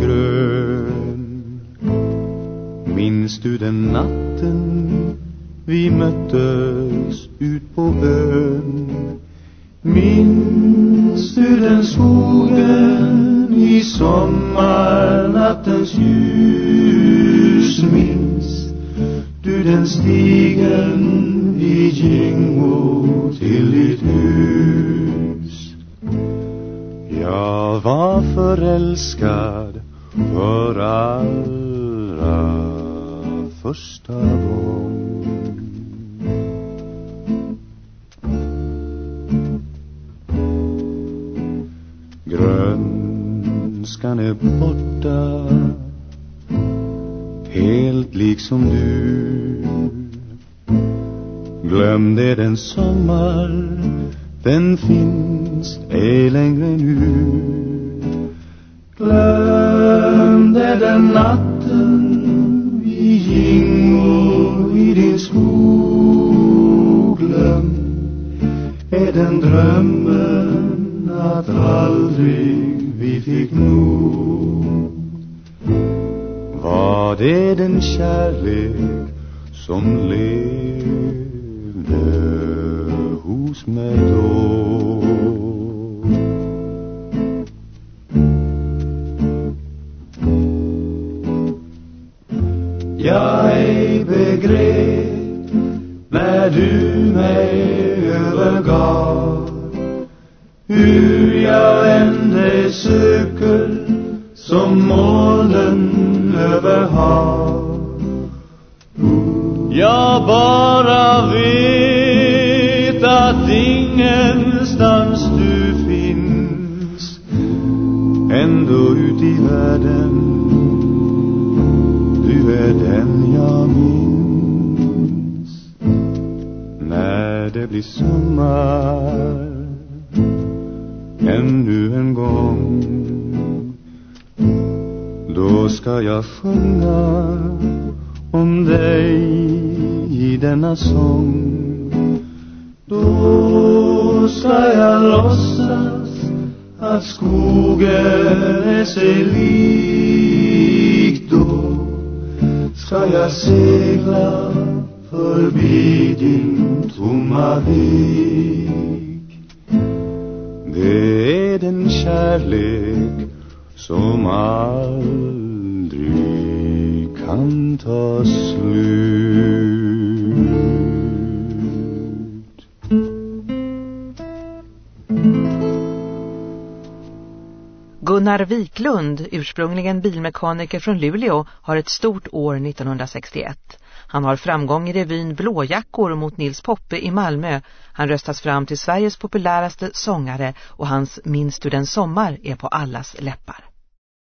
grön. Minns du den natten vi möttes ut på ön? Minns du den skogen i sommarnattens ljus? Minns du den stigen vi gingo till ditt hus? Förälskad för allra första gång. Grönskan är borta Helt liksom du. Glömde den sommar Den finns ej längre nu. Glömde den natten Vi gingo i din skog Glöm är den drömmen Att aldrig vi fick nog? Var det den kärlek som levde hos mig då? Jag ej begrep när du mig övergav. Hur jag än dig söker som molnen över hav. Jag bara vet att ingenstans du finns. Ändå ut i världen sommar. Ännu en gång. Då ska jag sjunga om dig i denna sång. Då ska jag låtsas att skogen är sig lik. Då ska jag segla förbi din tomma vik Det är den kärlek som aldrig kan ta slut Gunnar Wiklund, ursprungligen bilmekaniker från Luleå, har ett stort år 1961. Han har framgång i revyn Blåjackor mot Nils Poppe i Malmö. Han röstas fram till Sveriges populäraste sångare och hans Minns du den sommar är på allas läppar.